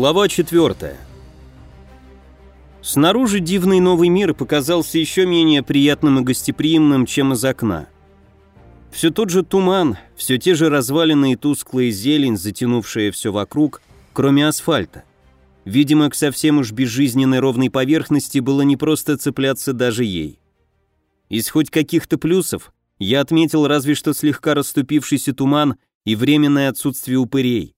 Глава 4. Снаружи дивный новый мир показался еще менее приятным и гостеприимным, чем из окна. Все тот же туман, все те же развалины и тусклая зелень, затянувшая все вокруг, кроме асфальта. Видимо, к совсем уж безжизненной ровной поверхности было не просто цепляться даже ей. Из хоть каких-то плюсов я отметил разве что слегка расступившийся туман и временное отсутствие упырей.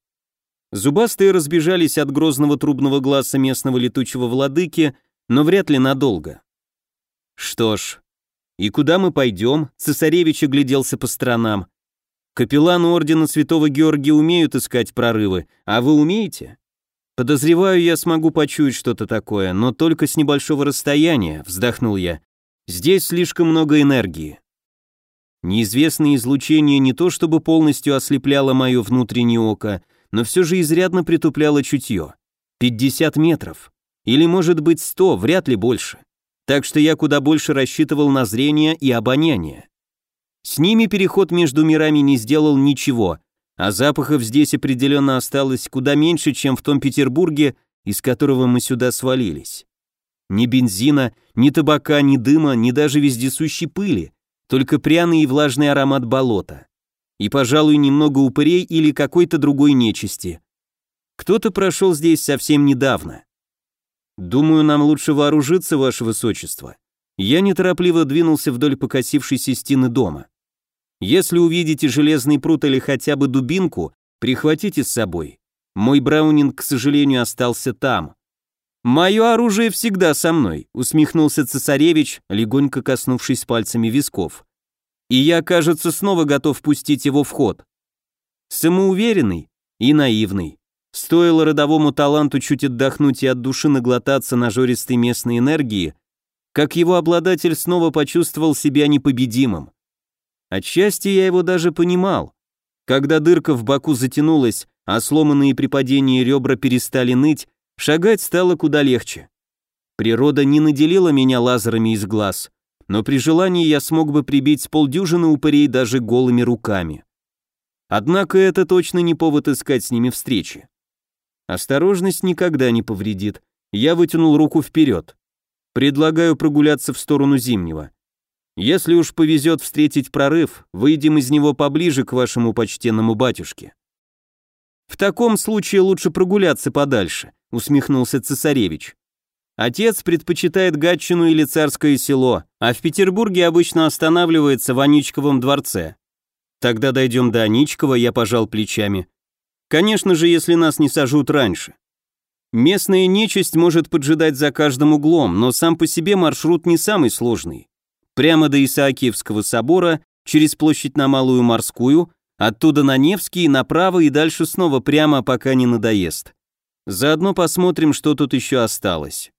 Зубастые разбежались от грозного трубного глаза местного летучего владыки, но вряд ли надолго. Что ж, и куда мы пойдем? Цесаревич огляделся по сторонам. Капелланы ордена Святого Георгия умеют искать прорывы, а вы умеете? Подозреваю, я смогу почуять что-то такое, но только с небольшого расстояния, вздохнул я. Здесь слишком много энергии. Неизвестное излучение не то чтобы полностью ослепляло мое внутреннее око, но все же изрядно притупляло чутье. 50 метров. Или, может быть, 100, вряд ли больше. Так что я куда больше рассчитывал на зрение и обоняние. С ними переход между мирами не сделал ничего, а запахов здесь определенно осталось куда меньше, чем в том Петербурге, из которого мы сюда свалились. Ни бензина, ни табака, ни дыма, ни даже вездесущей пыли, только пряный и влажный аромат болота и, пожалуй, немного упырей или какой-то другой нечисти. Кто-то прошел здесь совсем недавно. Думаю, нам лучше вооружиться, ваше высочество. Я неторопливо двинулся вдоль покосившейся стены дома. Если увидите железный пруд или хотя бы дубинку, прихватите с собой. Мой браунинг, к сожалению, остался там. «Мое оружие всегда со мной», — усмехнулся цесаревич, легонько коснувшись пальцами висков и я, кажется, снова готов пустить его в ход. Самоуверенный и наивный. Стоило родовому таланту чуть отдохнуть и от души наглотаться нажористой местной энергии, как его обладатель снова почувствовал себя непобедимым. Отчасти я его даже понимал. Когда дырка в боку затянулась, а сломанные при падении ребра перестали ныть, шагать стало куда легче. Природа не наделила меня лазерами из глаз, но при желании я смог бы прибить с полдюжины упырей даже голыми руками. Однако это точно не повод искать с ними встречи. Осторожность никогда не повредит. Я вытянул руку вперед. Предлагаю прогуляться в сторону Зимнего. Если уж повезет встретить прорыв, выйдем из него поближе к вашему почтенному батюшке. В таком случае лучше прогуляться подальше, усмехнулся цесаревич. Отец предпочитает Гатчину или Царское село, а в Петербурге обычно останавливается в Аничковом дворце. Тогда дойдем до Аничкова, я пожал плечами. Конечно же, если нас не сожрут раньше. Местная нечисть может поджидать за каждым углом, но сам по себе маршрут не самый сложный. Прямо до Исаакиевского собора, через площадь на Малую Морскую, оттуда на Невский, направо и дальше снова прямо, пока не надоест. Заодно посмотрим, что тут еще осталось.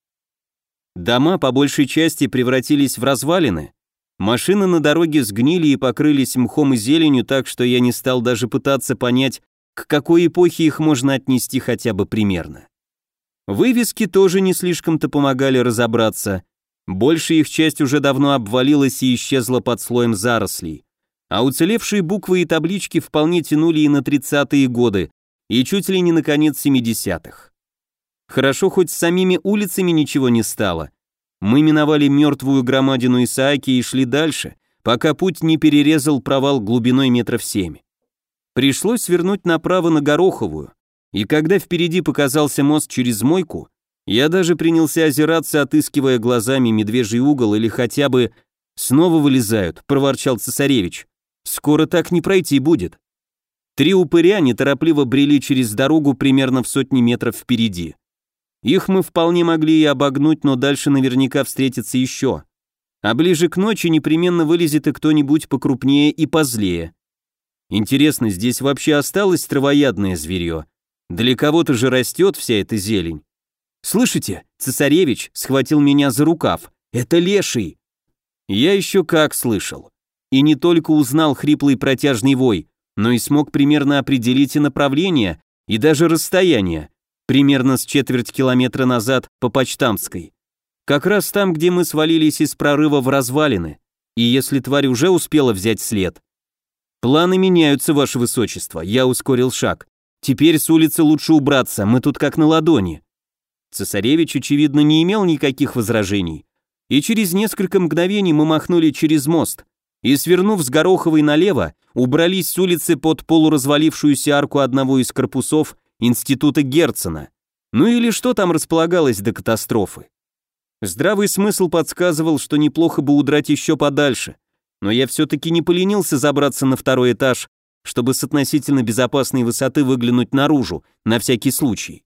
Дома по большей части превратились в развалины. Машины на дороге сгнили и покрылись мхом и зеленью так, что я не стал даже пытаться понять, к какой эпохе их можно отнести хотя бы примерно. Вывески тоже не слишком-то помогали разобраться. Большая их часть уже давно обвалилась и исчезла под слоем зарослей. А уцелевшие буквы и таблички вполне тянули и на 30-е годы, и чуть ли не на конец 70-х. Хорошо, хоть с самими улицами ничего не стало. Мы миновали мертвую громадину Исааки и шли дальше, пока путь не перерезал провал глубиной метров семь. Пришлось свернуть направо на Гороховую, и когда впереди показался мост через мойку, я даже принялся озираться, отыскивая глазами медвежий угол или хотя бы «Снова вылезают», — проворчал цесаревич. «Скоро так не пройти будет». Три упыря неторопливо брели через дорогу примерно в сотни метров впереди. Их мы вполне могли и обогнуть, но дальше наверняка встретится еще. А ближе к ночи непременно вылезет и кто-нибудь покрупнее и позлее. Интересно, здесь вообще осталось травоядное зверье? Для кого-то же растет вся эта зелень. «Слышите?» — цесаревич схватил меня за рукав. «Это леший!» Я еще как слышал. И не только узнал хриплый протяжный вой, но и смог примерно определить и направление, и даже расстояние примерно с четверть километра назад по Почтамской. Как раз там, где мы свалились из прорыва в развалины, и если тварь уже успела взять след. Планы меняются, ваше высочество, я ускорил шаг. Теперь с улицы лучше убраться, мы тут как на ладони». Цесаревич, очевидно, не имел никаких возражений, и через несколько мгновений мы махнули через мост и, свернув с Гороховой налево, убрались с улицы под полуразвалившуюся арку одного из корпусов института Герцена. Ну или что там располагалось до катастрофы. Здравый смысл подсказывал, что неплохо бы удрать еще подальше, но я все-таки не поленился забраться на второй этаж, чтобы с относительно безопасной высоты выглянуть наружу, на всякий случай.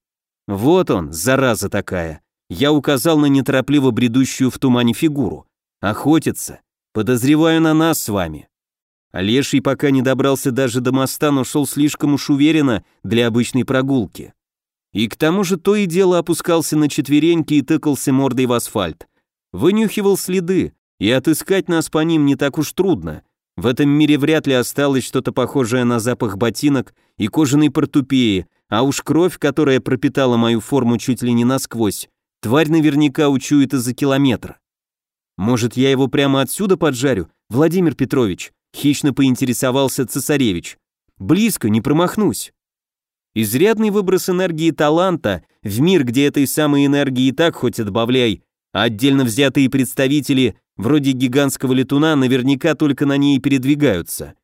Вот он, зараза такая. Я указал на неторопливо бредущую в тумане фигуру. Охотится. Подозреваю на нас с вами. Олеший пока не добрался даже до моста, но шел слишком уж уверенно для обычной прогулки. И к тому же то и дело опускался на четвереньки и тыкался мордой в асфальт. Вынюхивал следы, и отыскать нас по ним не так уж трудно. В этом мире вряд ли осталось что-то похожее на запах ботинок и кожаной портупеи, а уж кровь, которая пропитала мою форму чуть ли не насквозь, тварь наверняка учует из-за километра. Может, я его прямо отсюда поджарю, Владимир Петрович? Хищно поинтересовался цесаревич. Близко, не промахнусь. Изрядный выброс энергии таланта в мир, где этой самой энергии и так хоть отбавляй, а отдельно взятые представители, вроде гигантского летуна, наверняка только на ней передвигаются.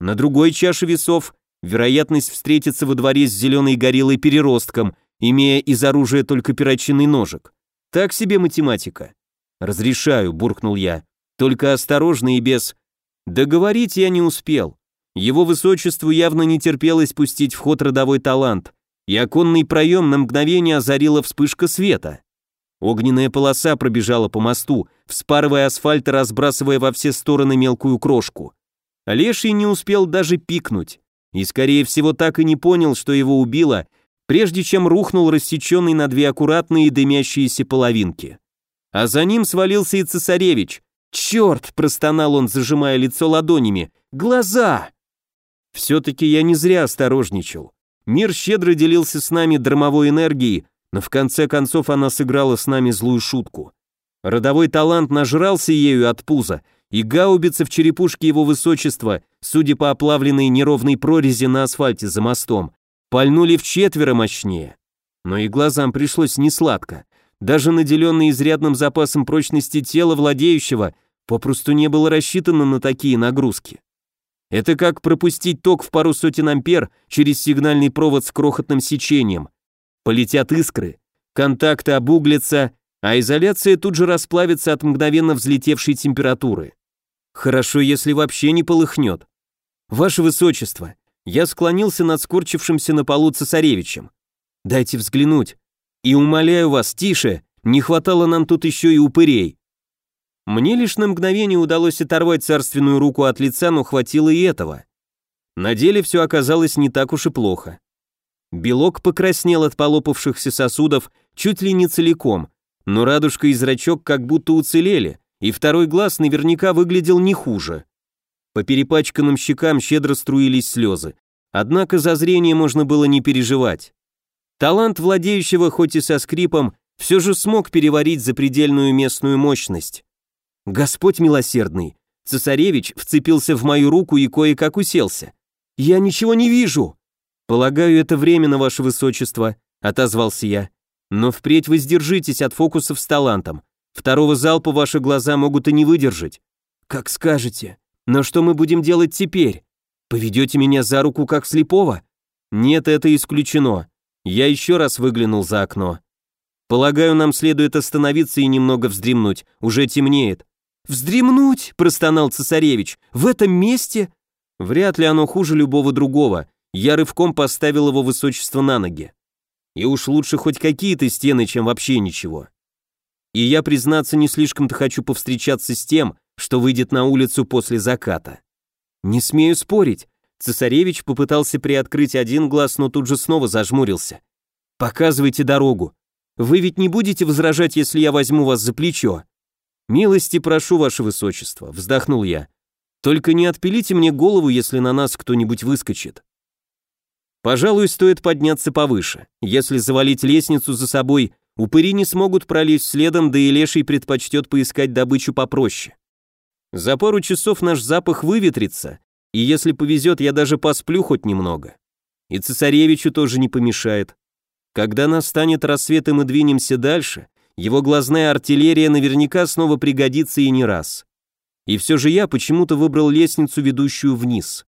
На другой чаше весов вероятность встретиться во дворе с зеленой гориллой переростком, имея из оружия только перочинный ножик. Так себе математика. «Разрешаю», — буркнул я. «Только осторожно и без...» Договорить я не успел. Его высочеству явно не терпелось пустить в ход родовой талант, и оконный проем на мгновение озарила вспышка света. Огненная полоса пробежала по мосту, вспарывая асфальт и разбрасывая во все стороны мелкую крошку. Леший не успел даже пикнуть, и, скорее всего, так и не понял, что его убило, прежде чем рухнул рассеченный на две аккуратные дымящиеся половинки. А за ним свалился и цесаревич. «Черт!» – простонал он, зажимая лицо ладонями. «Глаза!» Все-таки я не зря осторожничал. Мир щедро делился с нами драмовой энергией, но в конце концов она сыграла с нами злую шутку. Родовой талант нажрался ею от пуза, и гаубицы в черепушке его высочества, судя по оплавленной неровной прорези на асфальте за мостом, пальнули в четверо мощнее. Но и глазам пришлось несладко. Даже наделенный изрядным запасом прочности тела владеющего попросту не было рассчитано на такие нагрузки. Это как пропустить ток в пару сотен ампер через сигнальный провод с крохотным сечением. Полетят искры, контакты обуглятся, а изоляция тут же расплавится от мгновенно взлетевшей температуры. Хорошо, если вообще не полыхнет. Ваше Высочество, я склонился над скорчившимся на полу цесаревичем. Дайте взглянуть. И умоляю вас, тише, не хватало нам тут еще и упырей. Мне лишь на мгновение удалось оторвать царственную руку от лица, но хватило и этого. На деле все оказалось не так уж и плохо. Белок покраснел от полопавшихся сосудов чуть ли не целиком, но радужка и зрачок как будто уцелели, и второй глаз наверняка выглядел не хуже. По перепачканным щекам щедро струились слезы, однако за зрение можно было не переживать. Талант владеющего хоть и со скрипом, все же смог переварить запредельную местную мощность. Господь милосердный. Цесаревич вцепился в мою руку и кое-как уселся. Я ничего не вижу. Полагаю, это временно, ваше высочество, отозвался я. Но впредь воздержитесь от фокусов с талантом. Второго залпа ваши глаза могут и не выдержать. Как скажете. Но что мы будем делать теперь? Поведете меня за руку как слепого? Нет, это исключено. Я еще раз выглянул за окно. Полагаю, нам следует остановиться и немного вздремнуть. Уже темнеет. «Вздремнуть!» – простонал цесаревич. «В этом месте?» Вряд ли оно хуже любого другого. Я рывком поставил его высочество на ноги. И уж лучше хоть какие-то стены, чем вообще ничего. И я, признаться, не слишком-то хочу повстречаться с тем, что выйдет на улицу после заката. Не смею спорить. Цесаревич попытался приоткрыть один глаз, но тут же снова зажмурился. «Показывайте дорогу. Вы ведь не будете возражать, если я возьму вас за плечо?» «Милости прошу, ваше высочество», — вздохнул я. «Только не отпилите мне голову, если на нас кто-нибудь выскочит». Пожалуй, стоит подняться повыше. Если завалить лестницу за собой, упыри не смогут пролезть следом, да и леший предпочтет поискать добычу попроще. За пару часов наш запах выветрится, и если повезет, я даже посплю хоть немного. И цесаревичу тоже не помешает. Когда настанет рассвет и мы двинемся дальше, его глазная артиллерия наверняка снова пригодится и не раз. И все же я почему-то выбрал лестницу, ведущую вниз.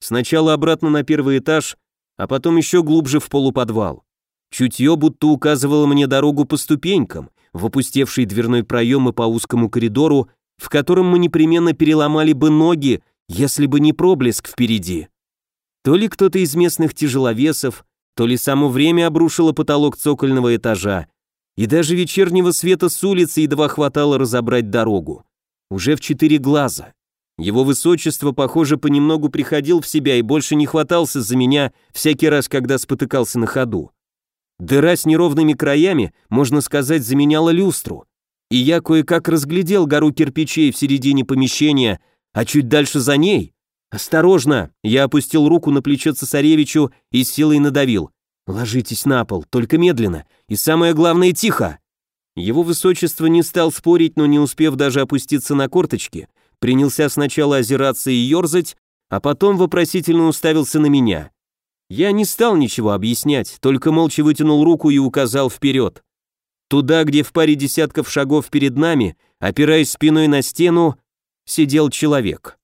Сначала обратно на первый этаж, а потом еще глубже в полуподвал. Чутье будто указывало мне дорогу по ступенькам, в опустевший дверной проем и по узкому коридору, в котором мы непременно переломали бы ноги, если бы не проблеск впереди. То ли кто-то из местных тяжеловесов, то ли само время обрушило потолок цокольного этажа, и даже вечернего света с улицы едва хватало разобрать дорогу. Уже в четыре глаза. Его высочество, похоже, понемногу приходил в себя и больше не хватался за меня всякий раз, когда спотыкался на ходу. Дыра с неровными краями, можно сказать, заменяла люстру. И я кое-как разглядел гору кирпичей в середине помещения, а чуть дальше за ней... «Осторожно!» Я опустил руку на плечо цесаревичу и силой надавил. «Ложитесь на пол, только медленно, и самое главное, тихо!» Его высочество не стал спорить, но не успев даже опуститься на корточки, принялся сначала озираться и ерзать, а потом вопросительно уставился на меня. Я не стал ничего объяснять, только молча вытянул руку и указал вперед. Туда, где в паре десятков шагов перед нами, опираясь спиной на стену, сидел человек.